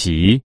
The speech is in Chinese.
齐。